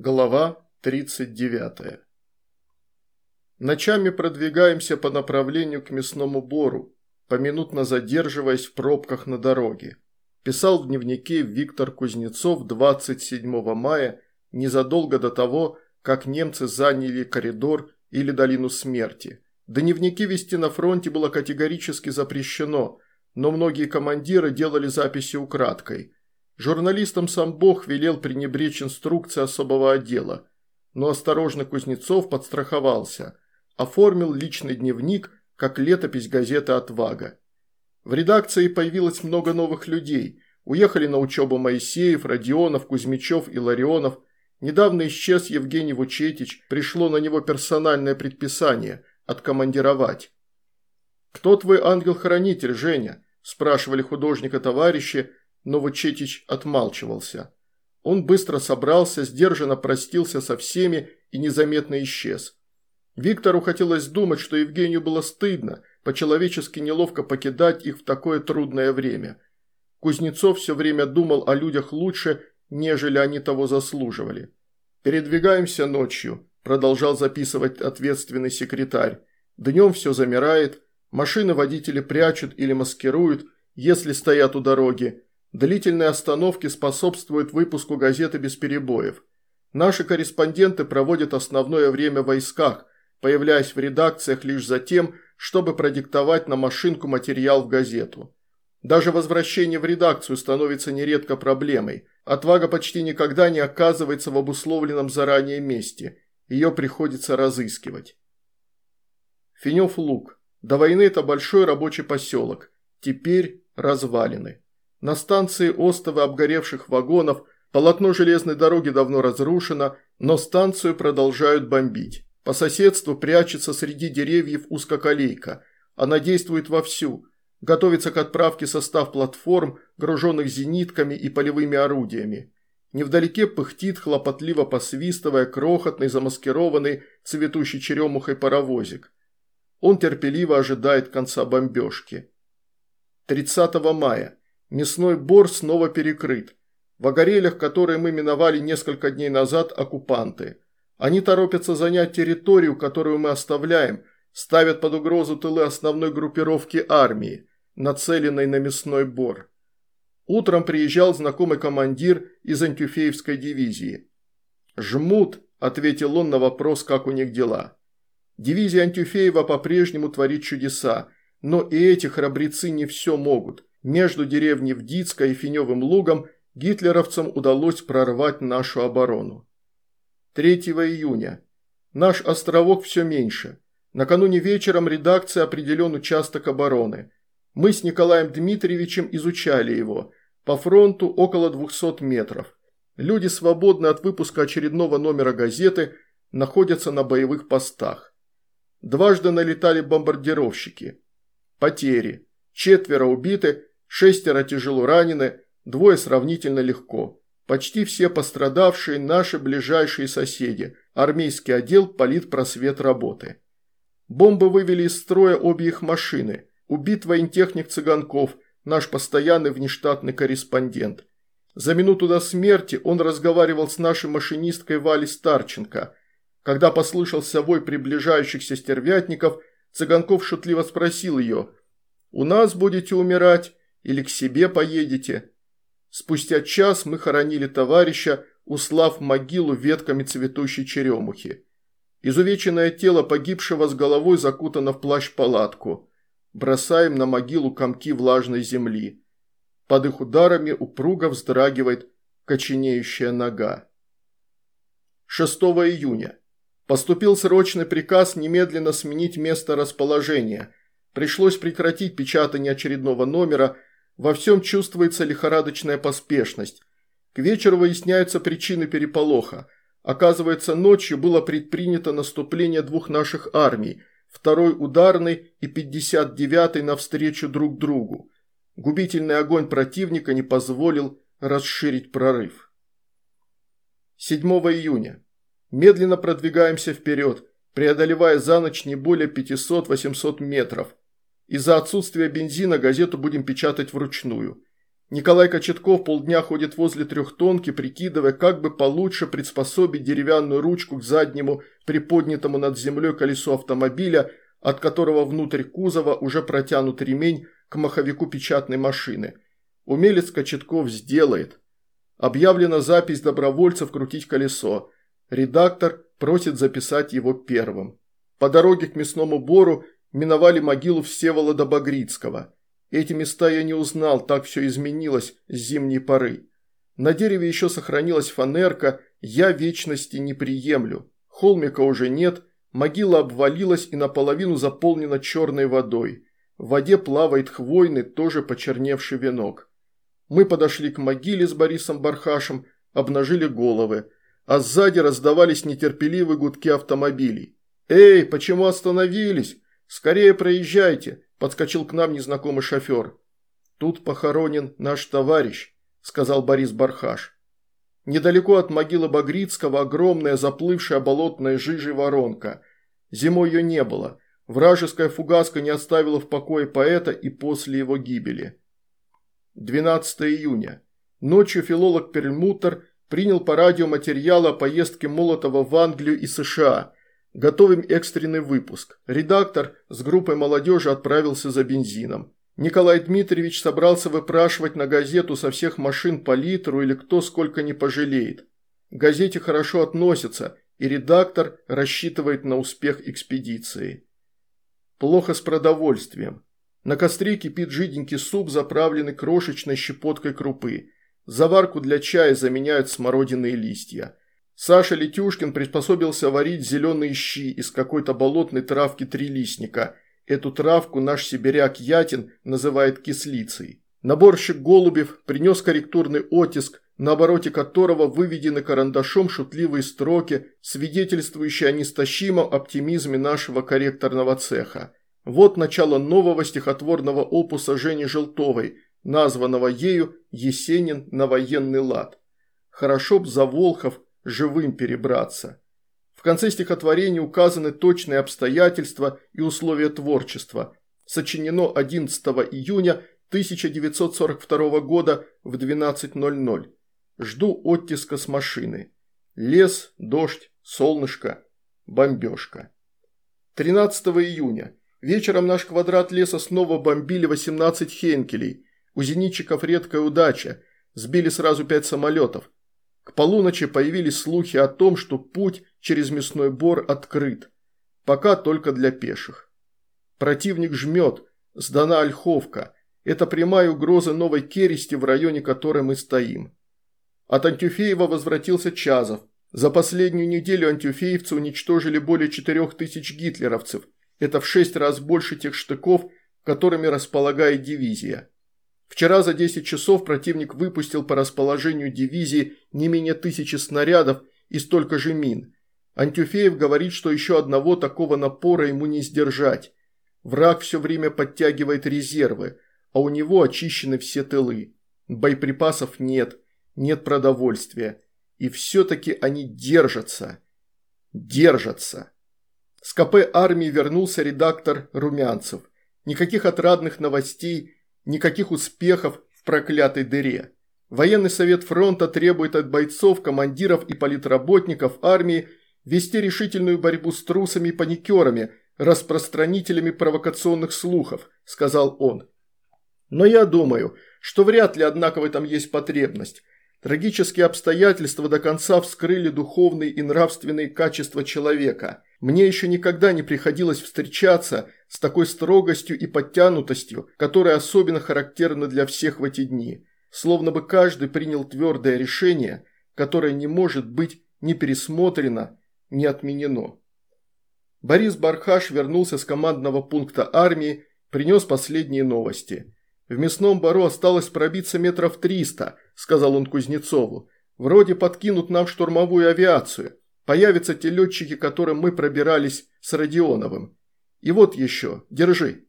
Глава 39. Ночами продвигаемся по направлению к мясному бору, поминутно задерживаясь в пробках на дороге. Писал в дневнике Виктор Кузнецов 27 мая, незадолго до того, как немцы заняли коридор или долину смерти. Дневники вести на фронте было категорически запрещено, но многие командиры делали записи украдкой – Журналистам сам Бог велел пренебречь инструкции особого отдела, но осторожно Кузнецов подстраховался, оформил личный дневник, как летопись газеты «Отвага». В редакции появилось много новых людей, уехали на учебу Моисеев, Родионов, Кузьмичев и Ларионов, недавно исчез Евгений Вучетич, пришло на него персональное предписание – откомандировать. «Кто твой ангел-хранитель, Женя?» – спрашивали художника но Вучетич отмалчивался. Он быстро собрался, сдержанно простился со всеми и незаметно исчез. Виктору хотелось думать, что Евгению было стыдно, по-человечески неловко покидать их в такое трудное время. Кузнецов все время думал о людях лучше, нежели они того заслуживали. «Передвигаемся ночью», – продолжал записывать ответственный секретарь. «Днем все замирает, машины водители прячут или маскируют, если стоят у дороги, Длительные остановки способствуют выпуску газеты без перебоев. Наши корреспонденты проводят основное время в войсках, появляясь в редакциях лишь за тем, чтобы продиктовать на машинку материал в газету. Даже возвращение в редакцию становится нередко проблемой. Отвага почти никогда не оказывается в обусловленном заранее месте. Ее приходится разыскивать. Финев Луг. До войны это большой рабочий поселок. Теперь развалины. На станции остовы обгоревших вагонов, полотно железной дороги давно разрушено, но станцию продолжают бомбить. По соседству прячется среди деревьев узкоколейка. Она действует вовсю. Готовится к отправке состав платформ, груженных зенитками и полевыми орудиями. Невдалеке пыхтит, хлопотливо посвистывая, крохотный, замаскированный, цветущий черемухой паровозик. Он терпеливо ожидает конца бомбежки. 30 мая. Мясной бор снова перекрыт. В огорелях, которые мы миновали несколько дней назад, оккупанты. Они торопятся занять территорию, которую мы оставляем, ставят под угрозу тылы основной группировки армии, нацеленной на мясной бор. Утром приезжал знакомый командир из Антюфеевской дивизии. «Жмут», – ответил он на вопрос, как у них дела. Дивизия Антюфеева по-прежнему творит чудеса, но и эти храбрецы не все могут. Между деревней Вдицка и Финевым лугом гитлеровцам удалось прорвать нашу оборону. 3 июня. Наш островок все меньше. Накануне вечером редакция определен участок обороны. Мы с Николаем Дмитриевичем изучали его. По фронту около 200 метров. Люди свободны от выпуска очередного номера газеты, находятся на боевых постах. Дважды налетали бомбардировщики. Потери. Четверо убиты, Шестеро тяжело ранены, двое сравнительно легко. Почти все пострадавшие наши ближайшие соседи. Армейский отдел политпросвет работы. Бомбы вывели из строя обе их машины. Убит воентехник Цыганков, наш постоянный внештатный корреспондент. За минуту до смерти он разговаривал с нашей машинисткой Валей Старченко. Когда послышался вой приближающихся стервятников, Цыганков шутливо спросил ее «У нас будете умирать или к себе поедете. Спустя час мы хоронили товарища, услав могилу ветками цветущей черемухи. Изувеченное тело погибшего с головой закутано в плащ-палатку. Бросаем на могилу комки влажной земли. Под их ударами упруго вздрагивает коченеющая нога. 6 июня. Поступил срочный приказ немедленно сменить место расположения. Пришлось прекратить печатание очередного номера – во всем чувствуется лихорадочная поспешность. К вечеру выясняются причины переполоха. Оказывается, ночью было предпринято наступление двух наших армий, второй ударный и 59-й навстречу друг другу. Губительный огонь противника не позволил расширить прорыв. 7 июня. Медленно продвигаемся вперед, преодолевая за ночь не более 500-800 метров. Из-за отсутствия бензина газету будем печатать вручную. Николай Кочетков полдня ходит возле трехтонки, прикидывая, как бы получше приспособить деревянную ручку к заднему приподнятому над землей колесу автомобиля, от которого внутрь кузова уже протянут ремень к маховику печатной машины. Умелец Кочетков сделает. Объявлена запись добровольцев крутить колесо. Редактор просит записать его первым. По дороге к мясному бору миновали могилу Всеволода Багрицкого. Эти места я не узнал, так все изменилось с зимней поры. На дереве еще сохранилась фанерка «Я вечности не приемлю». Холмика уже нет, могила обвалилась и наполовину заполнена черной водой. В воде плавает хвойный, тоже почерневший венок. Мы подошли к могиле с Борисом Бархашем, обнажили головы, а сзади раздавались нетерпеливые гудки автомобилей. «Эй, почему остановились? Скорее проезжайте!» – подскочил к нам незнакомый шофер. «Тут похоронен наш товарищ», – сказал Борис Бархаш. Недалеко от могилы Багрицкого огромная заплывшая болотная жижей воронка. Зимой ее не было. Вражеская фугаска не оставила в покое поэта и после его гибели. 12 июня. Ночью филолог Перельмутер принял по радио материалы о поездке Молотова в Англию и США – Готовим экстренный выпуск. Редактор с группой молодежи отправился за бензином. Николай Дмитриевич собрался выпрашивать на газету со всех машин по литру или кто сколько не пожалеет. К газете хорошо относятся, и редактор рассчитывает на успех экспедиции. Плохо с продовольствием. На костре кипит жиденький суп, заправленный крошечной щепоткой крупы. Заварку для чая заменяют смородиные листья. Саша Летюшкин приспособился варить зеленые щи из какой-то болотной травки трилистника. Эту травку наш сибиряк Ятин называет кислицей. Наборщик Голубев принес корректурный оттиск, на обороте которого выведены карандашом шутливые строки, свидетельствующие о нестащимом оптимизме нашего корректорного цеха. Вот начало нового стихотворного опуса Жени Желтовой, названного ею «Есенин на военный лад». Хорошо б за Волхов живым перебраться. В конце стихотворения указаны точные обстоятельства и условия творчества. Сочинено 11 июня 1942 года в 12.00. Жду оттиска с машины. Лес, дождь, солнышко, бомбежка. 13 июня. Вечером наш квадрат леса снова бомбили 18 хенкелей. У зенитчиков редкая удача. Сбили сразу пять самолетов. К полуночи появились слухи о том, что путь через мясной бор открыт. Пока только для пеших. Противник жмет, сдана Ольховка. Это прямая угроза новой Керести, в районе которой мы стоим. От Антюфеева возвратился Чазов. За последнюю неделю антюфеевцы уничтожили более 4000 гитлеровцев. Это в шесть раз больше тех штыков, которыми располагает дивизия. Вчера за 10 часов противник выпустил по расположению дивизии не менее тысячи снарядов и столько же мин. Антюфеев говорит, что еще одного такого напора ему не сдержать. Враг все время подтягивает резервы, а у него очищены все тылы. Боеприпасов нет, нет продовольствия. И все-таки они держатся. Держатся. С КП армии вернулся редактор Румянцев. Никаких отрадных новостей Никаких успехов в проклятой дыре. Военный совет фронта требует от бойцов, командиров и политработников армии вести решительную борьбу с трусами и паникерами, распространителями провокационных слухов, сказал он. Но я думаю, что вряд ли, однако, в этом есть потребность. Трагические обстоятельства до конца вскрыли духовные и нравственные качества человека. Мне еще никогда не приходилось встречаться с такой строгостью и подтянутостью, которая особенно характерна для всех в эти дни. Словно бы каждый принял твердое решение, которое не может быть ни пересмотрено, ни отменено. Борис Бархаш вернулся с командного пункта армии, принес последние новости. В мясном бару осталось пробиться метров триста – сказал он Кузнецову. «Вроде подкинут нам штурмовую авиацию. Появятся те летчики, которым мы пробирались с Родионовым. И вот еще, держи».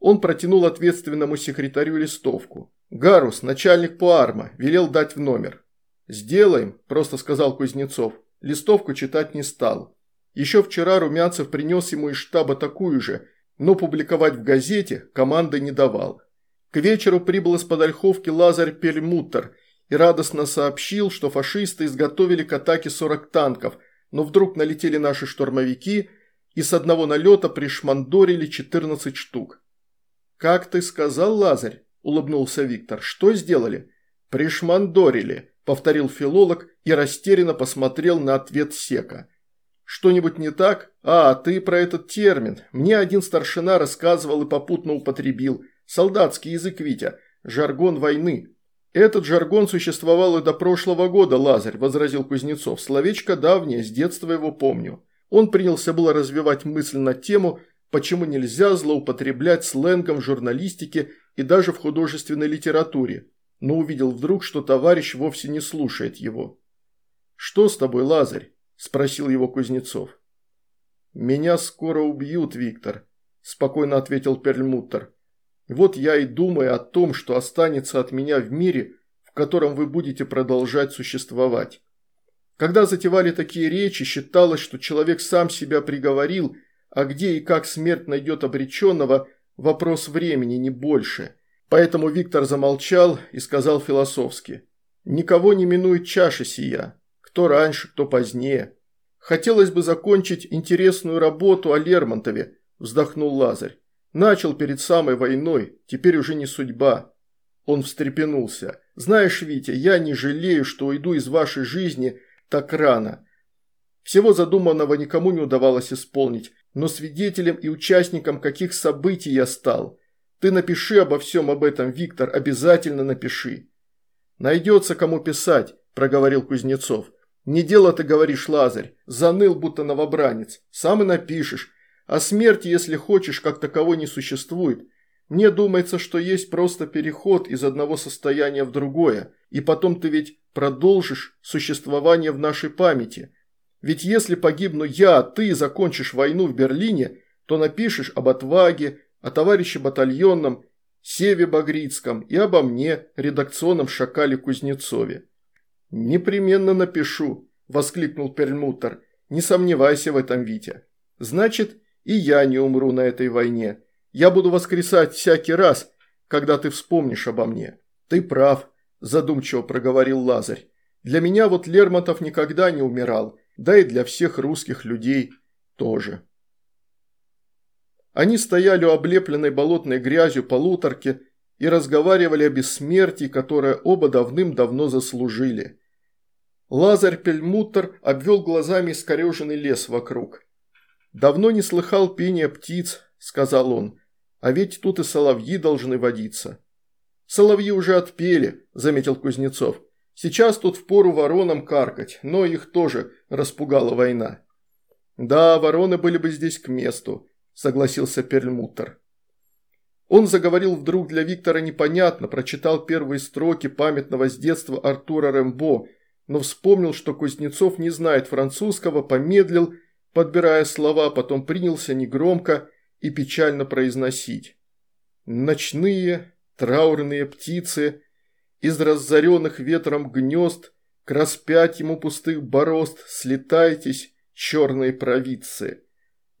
Он протянул ответственному секретарю листовку. «Гарус, начальник по арма, велел дать в номер». «Сделаем», – просто сказал Кузнецов. Листовку читать не стал. Еще вчера Румянцев принес ему из штаба такую же, но публиковать в газете команды не давал. К вечеру прибыл из-под Ольховки Лазарь Перельмуттер и радостно сообщил, что фашисты изготовили к атаке 40 танков, но вдруг налетели наши штурмовики и с одного налета пришмандорили 14 штук. «Как ты сказал, Лазарь?» – улыбнулся Виктор. «Что сделали?» «Пришмандорили», – повторил филолог и растерянно посмотрел на ответ Сека. «Что-нибудь не так? А, ты про этот термин. Мне один старшина рассказывал и попутно употребил. Солдатский язык, Витя. Жаргон войны». «Этот жаргон существовал и до прошлого года, Лазарь», – возразил Кузнецов. «Словечко давнее, с детства его помню». Он принялся было развивать мысль на тему, почему нельзя злоупотреблять сленгом в журналистике и даже в художественной литературе, но увидел вдруг, что товарищ вовсе не слушает его. «Что с тобой, Лазарь?» – спросил его Кузнецов. «Меня скоро убьют, Виктор», – спокойно ответил Перльмуттер. «Вот я и думаю о том, что останется от меня в мире, в котором вы будете продолжать существовать. Когда затевали такие речи, считалось, что человек сам себя приговорил, а где и как смерть найдет обреченного – вопрос времени, не больше. Поэтому Виктор замолчал и сказал философски. «Никого не минует чаша сия». Кто раньше, кто позднее. Хотелось бы закончить интересную работу о Лермонтове, вздохнул Лазарь. Начал перед самой войной, теперь уже не судьба. Он встрепенулся. Знаешь, Витя, я не жалею, что уйду из вашей жизни так рано. Всего задуманного никому не удавалось исполнить, но свидетелем и участником каких событий я стал. Ты напиши обо всем об этом, Виктор, обязательно напиши. Найдется кому писать, проговорил Кузнецов. «Не дело ты говоришь, Лазарь, заныл, будто новобранец. Сам и напишешь. А смерти, если хочешь, как таковой не существует. Мне думается, что есть просто переход из одного состояния в другое, и потом ты ведь продолжишь существование в нашей памяти. Ведь если погибну я, а ты закончишь войну в Берлине, то напишешь об отваге, о товарище батальонном, Севе Багрицком и обо мне, редакционном Шакале Кузнецове. «Непременно напишу», – воскликнул Перльмутер. «Не сомневайся в этом, Витя. Значит, и я не умру на этой войне. Я буду воскресать всякий раз, когда ты вспомнишь обо мне». «Ты прав», – задумчиво проговорил Лазарь. «Для меня вот Лермонтов никогда не умирал, да и для всех русских людей тоже». Они стояли у облепленной болотной грязью полуторки и разговаривали о бессмертии, которое оба давным-давно заслужили. Лазарь Пельмуттер обвел глазами искореженный лес вокруг. «Давно не слыхал пения птиц», – сказал он, – «а ведь тут и соловьи должны водиться». «Соловьи уже отпели», – заметил Кузнецов. «Сейчас тут впору воронам каркать, но их тоже распугала война». «Да, вороны были бы здесь к месту», – согласился Перльмуттер. Он заговорил вдруг для Виктора непонятно, прочитал первые строки памятного с детства Артура Рэмбо – но вспомнил, что Кузнецов не знает французского, помедлил, подбирая слова, потом принялся негромко и печально произносить. «Ночные, траурные птицы, из разоренных ветром гнезд, к распятьему пустых борозд слетайтесь, черные провидцы.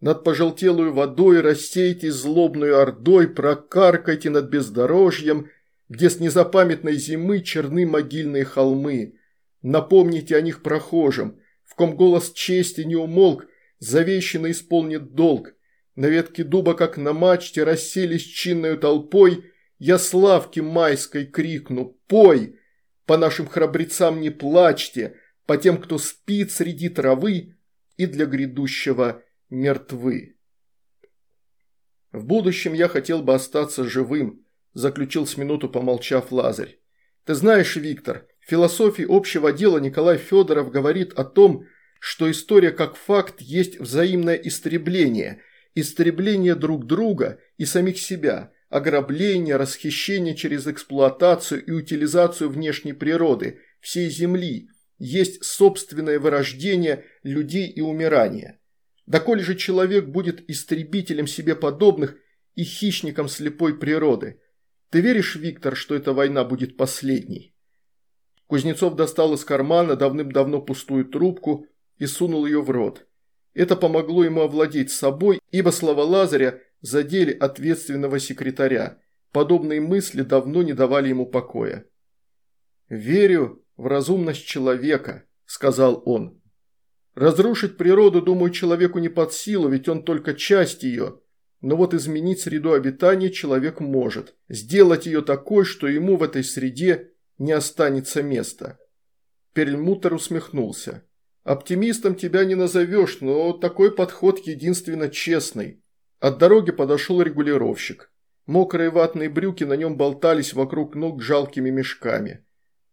Над пожелтелую водой рассейтесь злобную ордой, прокаркайте над бездорожьем, где с незапамятной зимы черны могильные холмы. Напомните о них прохожим, в ком голос чести не умолк, завещанно исполнит долг. На ветке дуба, как на мачте, расселись чинною толпой, я славки майской крикну «Пой!» По нашим храбрецам не плачьте, по тем, кто спит среди травы и для грядущего мертвы. В будущем я хотел бы остаться живым, заключил с минуту помолчав Лазарь. Ты знаешь, Виктор, в философии общего дела Николай Федоров говорит о том, что история как факт есть взаимное истребление, истребление друг друга и самих себя, ограбление, расхищение через эксплуатацию и утилизацию внешней природы, всей Земли, есть собственное вырождение людей и умирание. Доколе же человек будет истребителем себе подобных и хищником слепой природы. Ты веришь, Виктор, что эта война будет последней? Кузнецов достал из кармана давным-давно пустую трубку и сунул ее в рот. Это помогло ему овладеть собой, ибо слова Лазаря задели ответственного секретаря. подобные мысли давно не давали ему покоя. «Верю в разумность человека», – сказал он. «Разрушить природу, думаю, человеку не под силу, ведь он только часть ее. Но вот изменить среду обитания человек может, сделать ее такой, что ему в этой среде не останется места». Перельмутер усмехнулся. «Оптимистом тебя не назовешь, но такой подход единственно честный». От дороги подошел регулировщик. Мокрые ватные брюки на нем болтались вокруг ног жалкими мешками.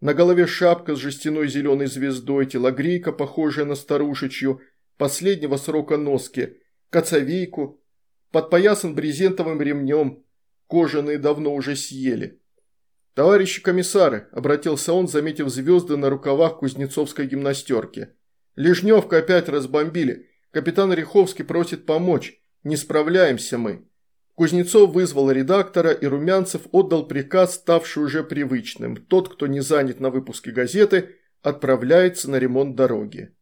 На голове шапка с жестяной зеленой звездой, телогрейка, похожая на старушечью, последнего срока носки, коцовейку, подпоясан брезентовым ремнем, кожаные давно уже съели. «Товарищи комиссары», – обратился он, заметив звезды на рукавах кузнецовской гимнастерки. «Лежневка опять разбомбили. Капитан Риховский просит помочь. Не справляемся мы». Кузнецов вызвал редактора, и Румянцев отдал приказ, ставший уже привычным. Тот, кто не занят на выпуске газеты, отправляется на ремонт дороги.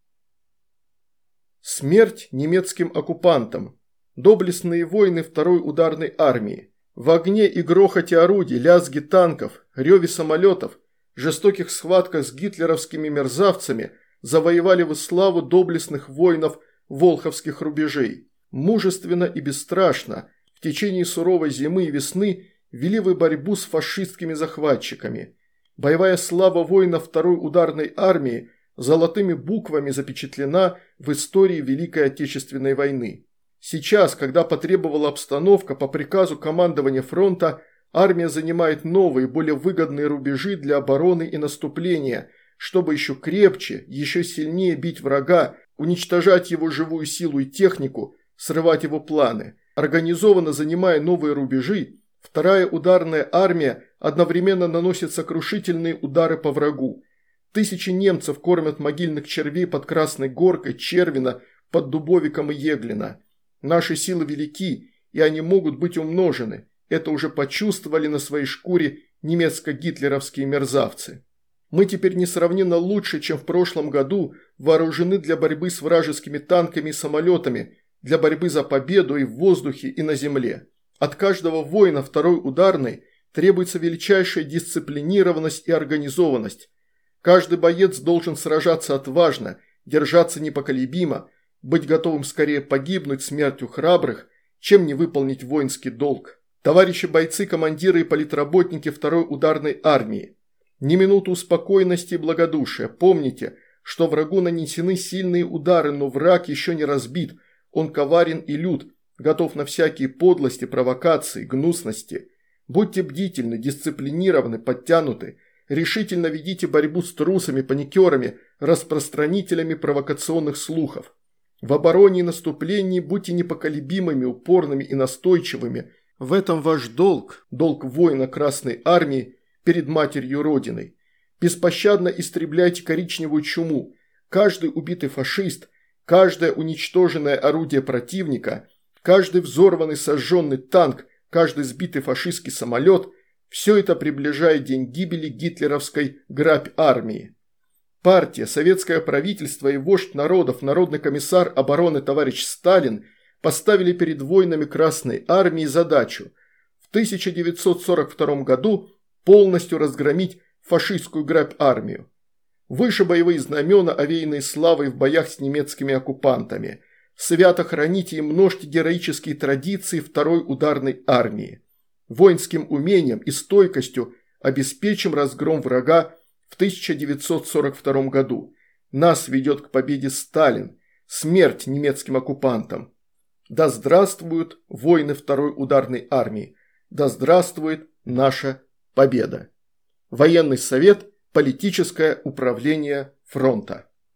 Смерть немецким оккупантам. Доблестные воины второй ударной армии. В огне и грохоте орудий, лязги танков, реве самолетов, жестоких схватках с гитлеровскими мерзавцами завоевали вы славу доблестных воинов волховских рубежей. Мужественно и бесстрашно – в течение суровой зимы и весны вели вы борьбу с фашистскими захватчиками. Боевая слава воинов второй ударной армии золотыми буквами запечатлена в истории Великой Отечественной войны. Сейчас, когда потребовала обстановка по приказу командования фронта, армия занимает новые, более выгодные рубежи для обороны и наступления, чтобы еще крепче, еще сильнее бить врага, уничтожать его живую силу и технику, срывать его планы – Организованно занимая новые рубежи, вторая ударная армия одновременно наносит сокрушительные удары по врагу. Тысячи немцев кормят могильных червей под Красной Горкой, Червина, под Дубовиком и Еглина. Наши силы велики, и они могут быть умножены. Это уже почувствовали на своей шкуре немецко-гитлеровские мерзавцы. Мы теперь несравненно лучше, чем в прошлом году, вооружены для борьбы с вражескими танками и самолетами, для борьбы за победу и в воздухе, и на земле. От каждого воина второй ударной требуется величайшая дисциплинированность и организованность. Каждый боец должен сражаться отважно, держаться непоколебимо, быть готовым скорее погибнуть смертью храбрых, чем не выполнить воинский долг. Товарищи бойцы, командиры и политработники второй ударной армии, ни минуту спокойности и благодушия. Помните, что врагу нанесены сильные удары, но враг еще не разбит – он коварен и лют, готов на всякие подлости, провокации, гнусности. Будьте бдительны, дисциплинированы, подтянуты. Решительно ведите борьбу с трусами, паникерами, распространителями провокационных слухов. В обороне и наступлении будьте непоколебимыми, упорными и настойчивыми. В этом ваш долг, долг воина Красной Армии перед матерью Родиной. Беспощадно истребляйте коричневую чуму. Каждый убитый фашист – Каждое уничтоженное орудие противника, каждый взорванный сожженный танк, каждый сбитый фашистский самолет – все это приближает день гибели гитлеровской грабь армии. Партия, советское правительство и вождь народов, народный комиссар обороны товарищ Сталин поставили перед войнами Красной армии задачу в 1942 году полностью разгромить фашистскую грабь армию. Выше боевые знамена, овеянные славой в боях с немецкими оккупантами. Свято храните и множьте героические традиции второй ударной армии. Воинским умением и стойкостью обеспечим разгром врага в 1942 году. Нас ведет к победе Сталин, смерть немецким оккупантам. Да здравствуют воины второй ударной армии. Да здравствует наша победа. Военный совет – Политическое управление фронта.